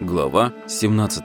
Глава 17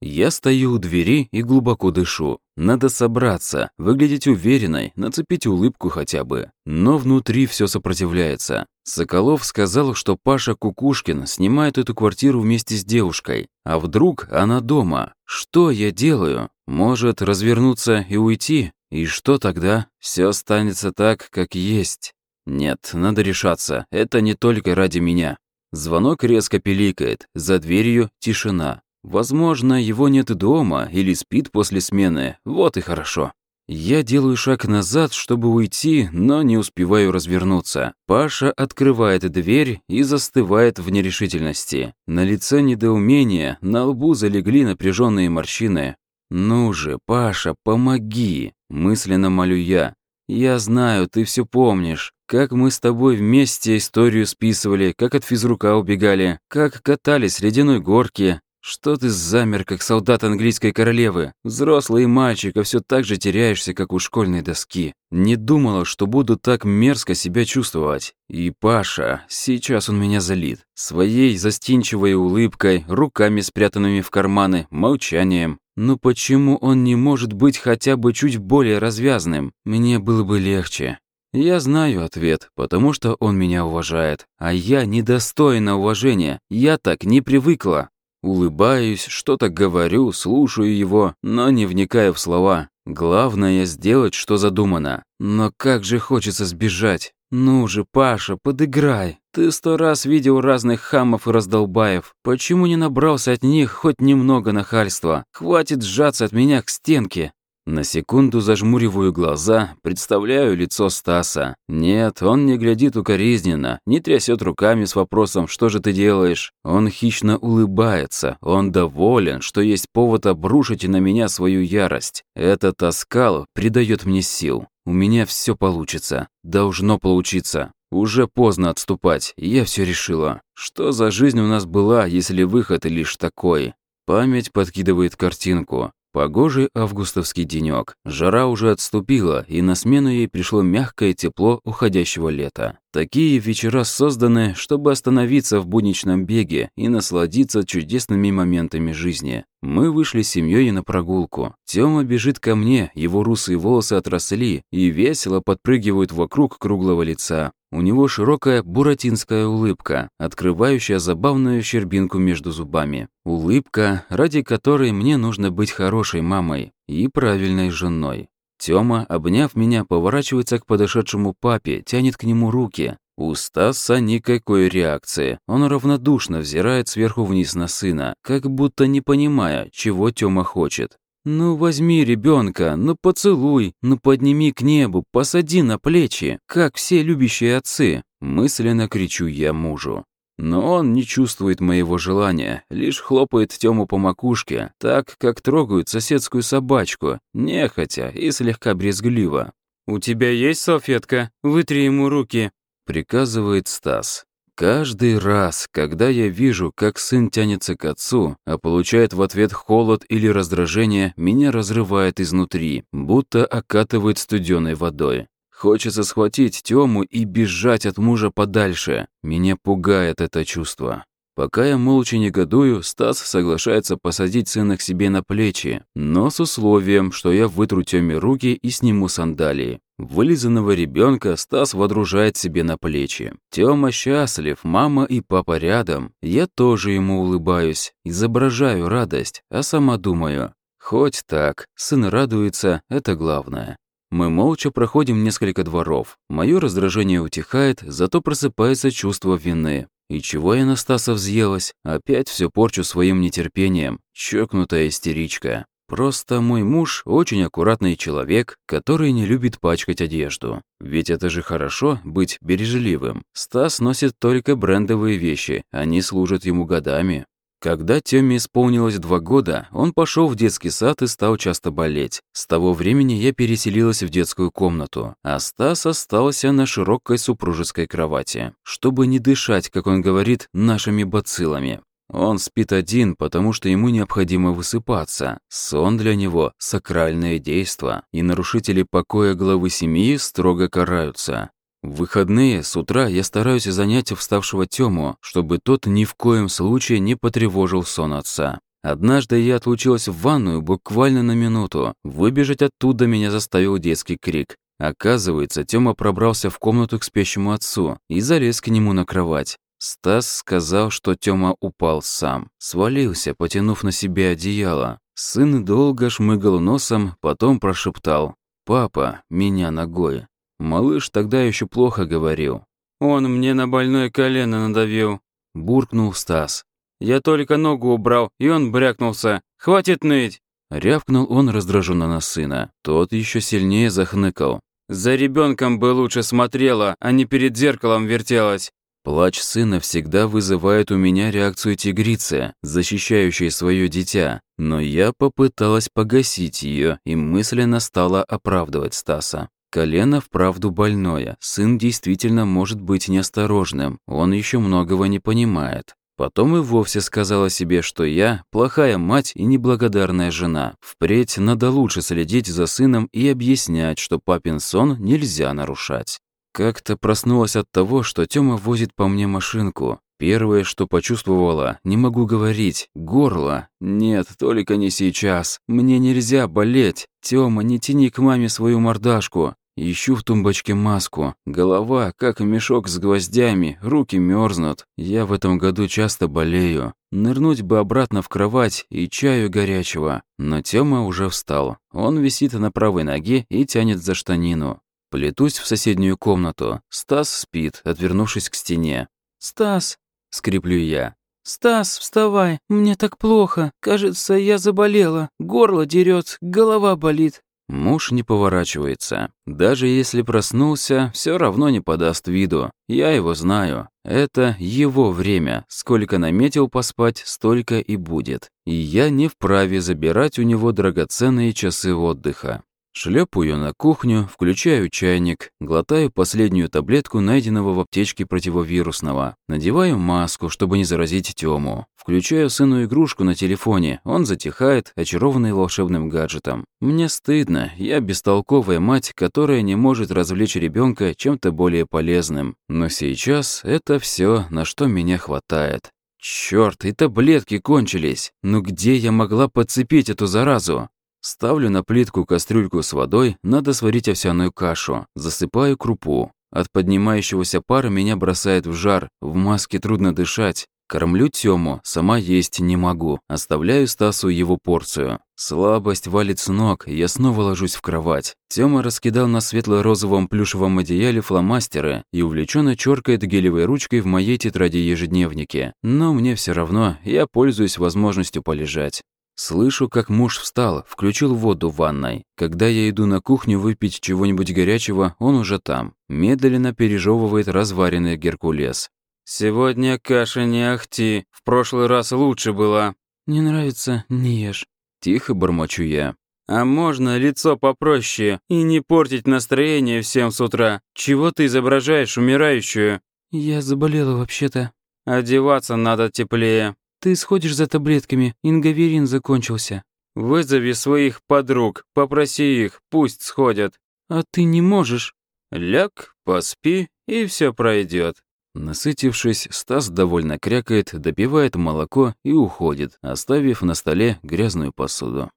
Я стою у двери и глубоко дышу. Надо собраться, выглядеть уверенной, нацепить улыбку хотя бы. Но внутри все сопротивляется. Соколов сказал, что Паша Кукушкин снимает эту квартиру вместе с девушкой. А вдруг она дома? Что я делаю? Может, развернуться и уйти? И что тогда? Все останется так, как есть. Нет, надо решаться. Это не только ради меня. Звонок резко пиликает. За дверью тишина. Возможно, его нет дома или спит после смены. Вот и хорошо. Я делаю шаг назад, чтобы уйти, но не успеваю развернуться. Паша открывает дверь и застывает в нерешительности. На лице недоумение, на лбу залегли напряженные морщины. «Ну же, Паша, помоги!» – мысленно молю я. «Я знаю, ты все помнишь. Как мы с тобой вместе историю списывали, как от физрука убегали, как катались с ледяной горки, что ты замер, как солдат английской королевы? Взрослый мальчик, а все так же теряешься, как у школьной доски. Не думала, что буду так мерзко себя чувствовать. И Паша, сейчас он меня залит. Своей застенчивой улыбкой, руками спрятанными в карманы, молчанием. Но почему он не может быть хотя бы чуть более развязным? Мне было бы легче. Я знаю ответ, потому что он меня уважает. А я недостойна уважения. Я так не привыкла. Улыбаюсь, что-то говорю, слушаю его, но не вникаю в слова. Главное сделать, что задумано. Но как же хочется сбежать. Ну же, Паша, подыграй. Ты сто раз видел разных хамов и раздолбаев. Почему не набрался от них хоть немного нахальства? Хватит сжаться от меня к стенке. На секунду зажмуриваю глаза, представляю лицо Стаса. Нет, он не глядит укоризненно, не трясет руками с вопросом «что же ты делаешь?». Он хищно улыбается, он доволен, что есть повод обрушить на меня свою ярость. Этот оскал придает мне сил. У меня все получится. Должно получиться. Уже поздно отступать, я все решила. Что за жизнь у нас была, если выход лишь такой? Память подкидывает картинку. Погожий августовский денёк. Жара уже отступила, и на смену ей пришло мягкое тепло уходящего лета. Такие вечера созданы, чтобы остановиться в будничном беге и насладиться чудесными моментами жизни. Мы вышли с семьей на прогулку. Тёма бежит ко мне, его русые волосы отросли и весело подпрыгивают вокруг круглого лица. У него широкая буратинская улыбка, открывающая забавную щербинку между зубами. Улыбка, ради которой мне нужно быть хорошей мамой и правильной женой. Тёма, обняв меня, поворачивается к подошедшему папе, тянет к нему руки. У Стаса никакой реакции. Он равнодушно взирает сверху вниз на сына, как будто не понимая, чего Тёма хочет. «Ну возьми ребенка, ну поцелуй, ну подними к небу, посади на плечи, как все любящие отцы», мысленно кричу я мужу. Но он не чувствует моего желания, лишь хлопает Тему по макушке, так, как трогают соседскую собачку, нехотя и слегка брезгливо. «У тебя есть салфетка? Вытри ему руки», — приказывает Стас. Каждый раз, когда я вижу, как сын тянется к отцу, а получает в ответ холод или раздражение, меня разрывает изнутри, будто окатывает студеной водой. Хочется схватить Тему и бежать от мужа подальше. Меня пугает это чувство. Пока я молча негодую, Стас соглашается посадить сына к себе на плечи, но с условием, что я вытру Тёме руки и сниму сандалии. Вылизанного ребенка Стас водружает себе на плечи. Тёма счастлив, мама и папа рядом. Я тоже ему улыбаюсь, изображаю радость, а сама думаю, хоть так, сын радуется, это главное. Мы молча проходим несколько дворов. Мое раздражение утихает, зато просыпается чувство вины. И чего я на Стаса взъелась? Опять все порчу своим нетерпением. Чокнутая истеричка. Просто мой муж очень аккуратный человек, который не любит пачкать одежду. Ведь это же хорошо быть бережливым. Стас носит только брендовые вещи, они служат ему годами. Когда Тёме исполнилось два года, он пошел в детский сад и стал часто болеть. С того времени я переселилась в детскую комнату, а Стас остался на широкой супружеской кровати, чтобы не дышать, как он говорит, нашими бациллами. Он спит один, потому что ему необходимо высыпаться. Сон для него – сакральное действо, и нарушители покоя главы семьи строго караются. В выходные с утра я стараюсь занять вставшего Тему, чтобы тот ни в коем случае не потревожил сон отца. Однажды я отлучилась в ванную буквально на минуту. Выбежать оттуда меня заставил детский крик. Оказывается, Тёма пробрался в комнату к спящему отцу и залез к нему на кровать. Стас сказал, что Тёма упал сам. Свалился, потянув на себе одеяло. Сын долго шмыгал носом, потом прошептал «Папа, меня ногой». Малыш тогда еще плохо говорил. «Он мне на больное колено надавил», – буркнул Стас. «Я только ногу убрал, и он брякнулся. Хватит ныть!» Рявкнул он раздраженно на сына. Тот еще сильнее захныкал. «За ребенком бы лучше смотрела, а не перед зеркалом вертелась». Плач сына всегда вызывает у меня реакцию тигрицы, защищающей свое дитя, но я попыталась погасить ее и мысленно стала оправдывать Стаса. Колено вправду больное, сын действительно может быть неосторожным, он еще многого не понимает. Потом и вовсе сказала себе, что я плохая мать и неблагодарная жена. Впредь надо лучше следить за сыном и объяснять, что папин сон нельзя нарушать. Как-то проснулась от того, что Тёма возит по мне машинку. Первое, что почувствовала, не могу говорить, горло. Нет, только не сейчас. Мне нельзя болеть. Тёма, не тяни к маме свою мордашку. Ищу в тумбочке маску. Голова, как мешок с гвоздями, руки мерзнут. Я в этом году часто болею. Нырнуть бы обратно в кровать и чаю горячего. Но Тёма уже встал. Он висит на правой ноге и тянет за штанину. Плетусь в соседнюю комнату. Стас спит, отвернувшись к стене. «Стас!» — скреплю я. «Стас, вставай! Мне так плохо. Кажется, я заболела. Горло дерет, голова болит». Муж не поворачивается. Даже если проснулся, все равно не подаст виду. Я его знаю. Это его время. Сколько наметил поспать, столько и будет. И я не вправе забирать у него драгоценные часы отдыха. Шлепаю на кухню, включаю чайник, глотаю последнюю таблетку найденного в аптечке противовирусного, надеваю маску, чтобы не заразить Тему, включаю сыну игрушку на телефоне, он затихает, очарованный волшебным гаджетом. Мне стыдно, я бестолковая мать, которая не может развлечь ребенка чем-то более полезным. Но сейчас это все, на что меня хватает. Черт, и таблетки кончились. Ну где я могла подцепить эту заразу? Ставлю на плитку кастрюльку с водой, надо сварить овсяную кашу. Засыпаю крупу. От поднимающегося пара меня бросает в жар, в маске трудно дышать. Кормлю Тёму, сама есть не могу. Оставляю Стасу его порцию. Слабость валит с ног, я снова ложусь в кровать. Тёма раскидал на светло-розовом плюшевом одеяле фломастеры и увлеченно чёркает гелевой ручкой в моей тетради-ежедневнике. Но мне все равно, я пользуюсь возможностью полежать. Слышу, как муж встал, включил воду в ванной. Когда я иду на кухню выпить чего-нибудь горячего, он уже там. Медленно пережевывает разваренный геркулес. «Сегодня каша не ахти, в прошлый раз лучше была». «Не нравится, не ешь». Тихо бормочу я. «А можно лицо попроще и не портить настроение всем с утра? Чего ты изображаешь умирающую?» «Я заболела вообще-то». «Одеваться надо теплее». Ты сходишь за таблетками, ингаверин закончился. Вызови своих подруг, попроси их, пусть сходят. А ты не можешь. Ляг, поспи, и все пройдет. Насытившись, Стас довольно крякает, допивает молоко и уходит, оставив на столе грязную посуду.